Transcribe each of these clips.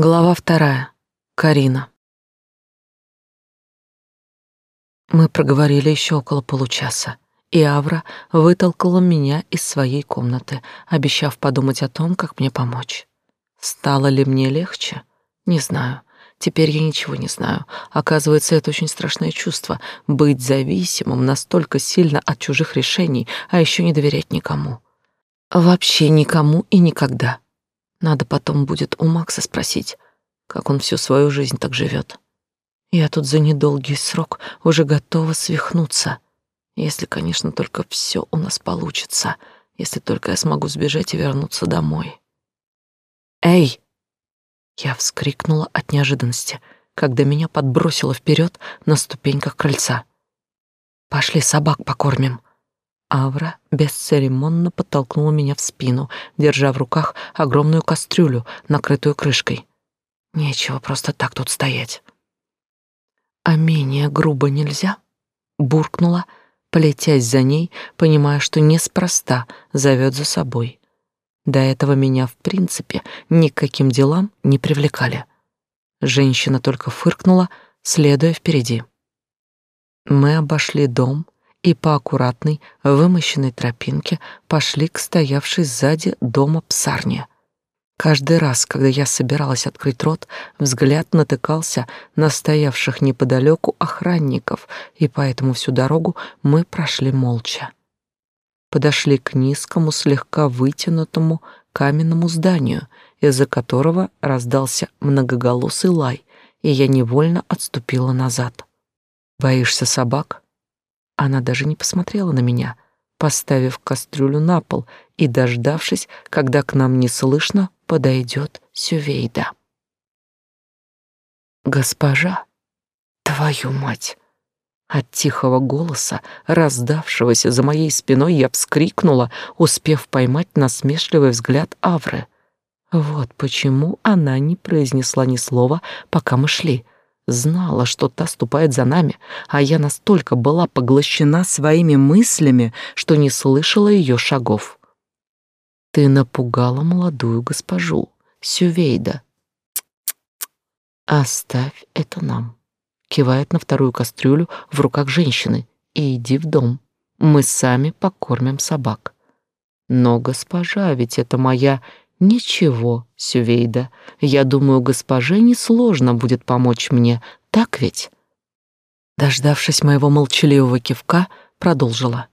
Глава вторая. Карина. Мы проговорили еще около получаса, и Авра вытолкала меня из своей комнаты, обещав подумать о том, как мне помочь. Стало ли мне легче? Не знаю. Теперь я ничего не знаю. Оказывается, это очень страшное чувство — быть зависимым настолько сильно от чужих решений, а еще не доверять никому. Вообще никому и никогда. Надо потом будет у Макса спросить, как он всю свою жизнь так живет. Я тут за недолгий срок уже готова свихнуться. Если, конечно, только все у нас получится, если только я смогу сбежать и вернуться домой. «Эй!» Я вскрикнула от неожиданности, когда меня подбросило вперед на ступеньках крыльца. «Пошли собак покормим!» Авра бесцеремонно подтолкнула меня в спину, держа в руках огромную кастрюлю, накрытую крышкой. Нечего просто так тут стоять. А менее грубо нельзя? Буркнула, полетясь за ней, понимая, что неспроста зовет за собой. До этого меня, в принципе, никаким делам не привлекали. Женщина только фыркнула, следуя впереди. Мы обошли дом и по аккуратной, вымощенной тропинке пошли к стоявшей сзади дома псарне. Каждый раз, когда я собиралась открыть рот, взгляд натыкался на стоявших неподалеку охранников, и поэтому всю дорогу мы прошли молча. Подошли к низкому, слегка вытянутому каменному зданию, из-за которого раздался многоголосый лай, и я невольно отступила назад. «Боишься собак?» Она даже не посмотрела на меня, поставив кастрюлю на пол и дождавшись, когда к нам неслышно подойдет Сювейда. «Госпожа, твою мать!» От тихого голоса, раздавшегося за моей спиной, я вскрикнула, успев поймать насмешливый взгляд Авры. Вот почему она не произнесла ни слова, пока мы шли — Знала, что та ступает за нами, а я настолько была поглощена своими мыслями, что не слышала ее шагов. Ты напугала молодую госпожу, Сювейда. Оставь это нам. Кивает на вторую кастрюлю в руках женщины и иди в дом. Мы сами покормим собак. Но, госпожа, ведь это моя «Ничего, Сювейда, я думаю, госпоже несложно будет помочь мне, так ведь?» Дождавшись моего молчаливого кивка, продолжила.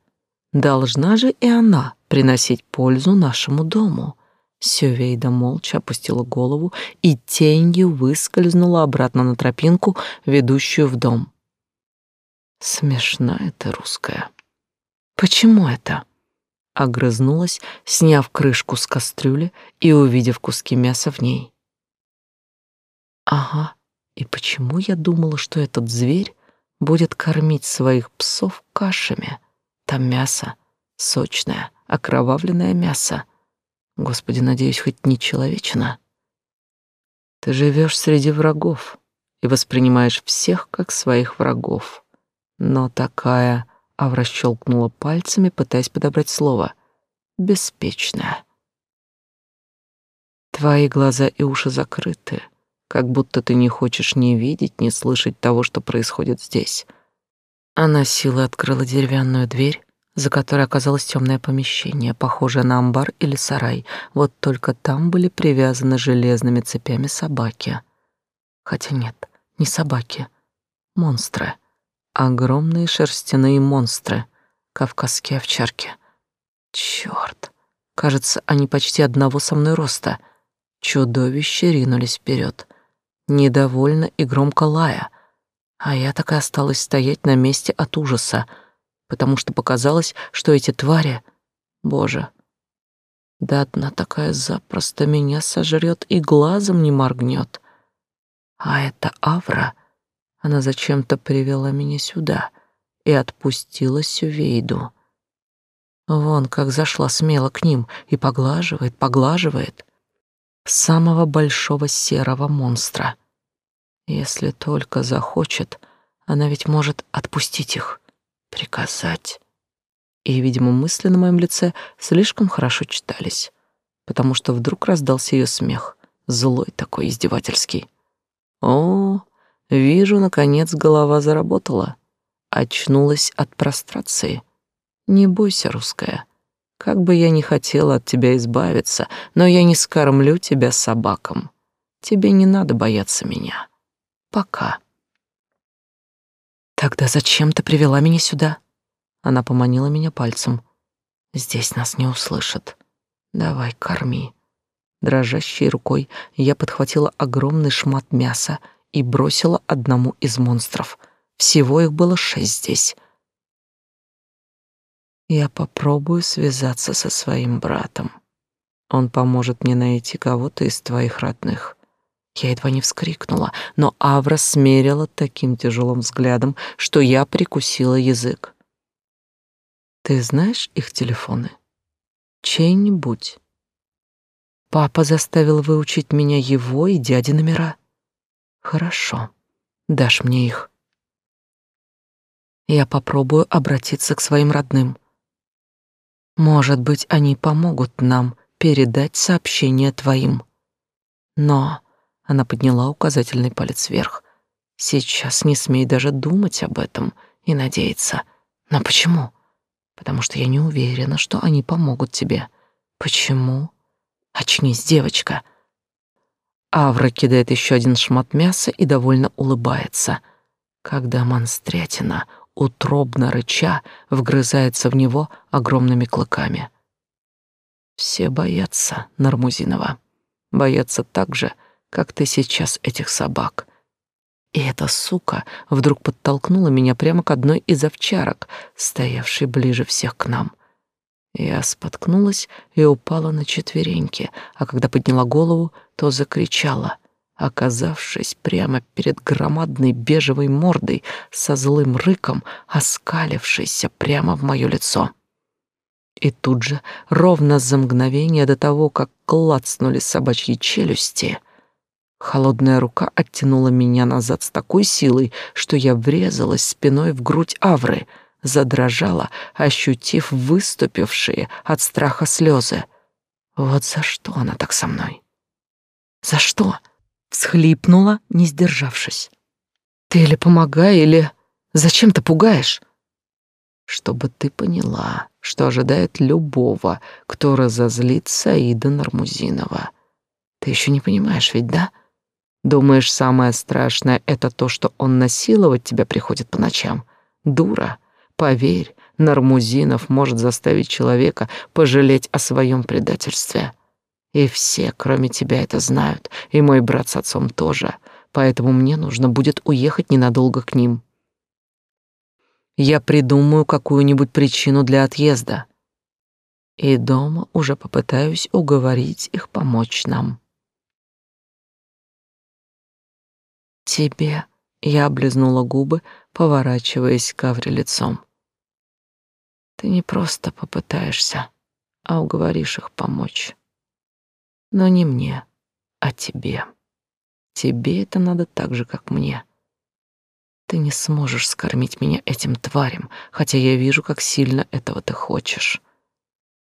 «Должна же и она приносить пользу нашему дому». Сювейда молча опустила голову и тенью выскользнула обратно на тропинку, ведущую в дом. Смешная ты русская. Почему это? Огрызнулась, сняв крышку с кастрюли и увидев куски мяса в ней. Ага, и почему я думала, что этот зверь будет кормить своих псов кашами? Там мясо, сочное, окровавленное мясо. Господи, надеюсь, хоть не человечина. Ты живешь среди врагов и воспринимаешь всех как своих врагов. Но такая Авра щелкнула пальцами, пытаясь подобрать слово. «Беспечная». Твои глаза и уши закрыты, как будто ты не хочешь ни видеть, ни слышать того, что происходит здесь. Она силой открыла деревянную дверь, за которой оказалось темное помещение, похожее на амбар или сарай. Вот только там были привязаны железными цепями собаки. Хотя нет, не собаки, монстры. Огромные шерстяные монстры, кавказские овчарки. Черт, кажется, они почти одного со мной роста. Чудовища ринулись вперед, недовольно и громко лая, а я так и осталась стоять на месте от ужаса, потому что показалось, что эти твари... Боже, да одна такая запросто меня сожрет и глазом не моргнет. А это Авра — она зачем-то привела меня сюда и отпустила Сювейду. Вон как зашла смело к ним и поглаживает, поглаживает самого большого серого монстра. Если только захочет, она ведь может отпустить их, приказать. И, видимо, мысли на моем лице слишком хорошо читались, потому что вдруг раздался ее смех, злой такой, издевательский. О, вижу, наконец голова заработала. Очнулась от прострации. Не бойся, русская. Как бы я ни хотела от тебя избавиться, но я не скормлю тебя собакам. Тебе не надо бояться меня. Пока. Тогда зачем ты привела меня сюда? Она поманила меня пальцем. Здесь нас не услышат. Давай, корми. Дрожащей рукой я подхватила огромный шмат мяса и бросила одному из монстров. Всего их было шесть здесь. Я попробую связаться со своим братом. Он поможет мне найти кого-то из твоих родных. Я едва не вскрикнула, но Авра смерила таким тяжелым взглядом, что я прикусила язык. Ты знаешь их телефоны? Чей-нибудь? Папа заставил выучить меня его и дяди номера. Хорошо, дашь мне их. Я попробую обратиться к своим родным. Может быть, они помогут нам передать сообщение твоим. Но она подняла указательный палец вверх. Сейчас не смей даже думать об этом и надеяться. Но почему? Потому что я не уверена, что они помогут тебе. Почему? Очнись, девочка. Авра кидает еще один шмат мяса и довольно улыбается, когда монстрятина утробно рыча, вгрызается в него огромными клыками. Все боятся Нармузинова. Боятся так же, как ты сейчас этих собак. И эта сука вдруг подтолкнула меня прямо к одной из овчарок, стоявшей ближе всех к нам. Я споткнулась и упала на четвереньки, а когда подняла голову, то закричала — оказавшись прямо перед громадной бежевой мордой со злым рыком, оскалившейся прямо в мое лицо. И тут же, ровно за мгновение до того, как клацнули собачьи челюсти, холодная рука оттянула меня назад с такой силой, что я врезалась спиной в грудь Авры, задрожала, ощутив выступившие от страха слезы. Вот за что она так со мной? За что? — всхлипнула, не сдержавшись. Ты или помогай, или зачем ты пугаешь? Чтобы ты поняла, что ожидает любого, кто разозлит Саида Нармузинова. Ты еще не понимаешь ведь, да? Думаешь, самое страшное — это то, что он насиловать тебя приходит по ночам? Дура, поверь, Нармузинов может заставить человека пожалеть о своем предательстве. И все, кроме тебя, это знают, и мой брат с отцом тоже, поэтому мне нужно будет уехать ненадолго к ним. Я придумаю какую-нибудь причину для отъезда. И дома уже попытаюсь уговорить их помочь нам. Тебе я облизнула губы, поворачиваясь к Авре лицом. Ты не просто попытаешься, а уговоришь их помочь. Но не мне, а тебе. Тебе это надо так же, как мне. Ты не сможешь скормить меня этим тварям, хотя я вижу, как сильно этого ты хочешь.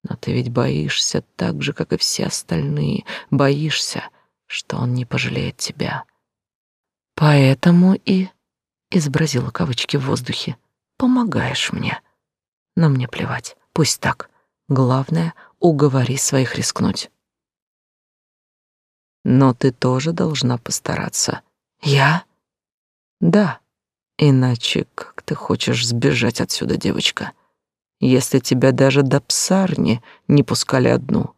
Но ты ведь боишься так же, как и все остальные, боишься, что он не пожалеет тебя. Поэтому и изобразила кавычки в воздухе. Помогаешь мне. Но мне плевать, пусть так. Главное, уговори своих рискнуть. Но ты тоже должна постараться. Я? Да. Иначе как ты хочешь сбежать отсюда, девочка? Если тебя даже до псарни не пускали одну,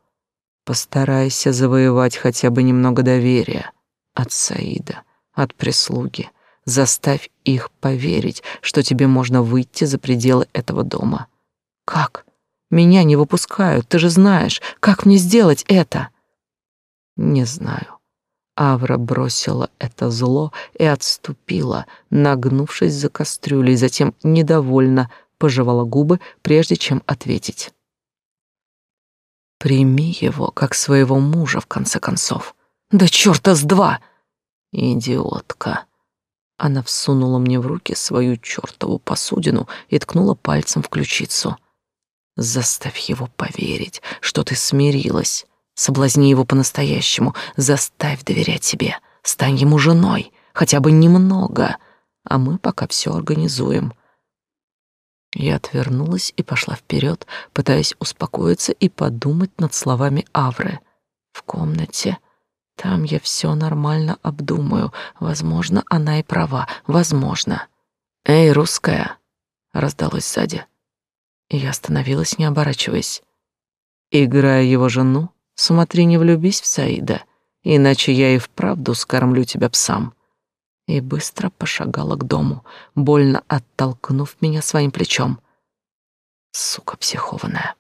постарайся завоевать хотя бы немного доверия от Саида, от прислуги. Заставь их поверить, что тебе можно выйти за пределы этого дома. Как? Меня не выпускают, ты же знаешь, как мне сделать это? Не знаю. Авра бросила это зло и отступила, нагнувшись за кастрюлей, затем недовольно пожевала губы, прежде чем ответить. «Прими его, как своего мужа, в конце концов. Да черта с два!» «Идиотка!» Она всунула мне в руки свою чертову посудину и ткнула пальцем в ключицу. «Заставь его поверить, что ты смирилась, Соблазни его по-настоящему, заставь доверять себе, стань ему женой, хотя бы немного, а мы пока все организуем. Я отвернулась и пошла вперед, пытаясь успокоиться и подумать над словами Авры. В комнате. Там я все нормально обдумаю. Возможно, она и права. Возможно. «Эй, русская!» — раздалось сзади. Я остановилась, не оборачиваясь. Играя его жену, смотри, не влюбись в Саида, иначе я и вправду скормлю тебя псам и быстро пошагала к дому, больно оттолкнув меня своим плечом. Сука психованная.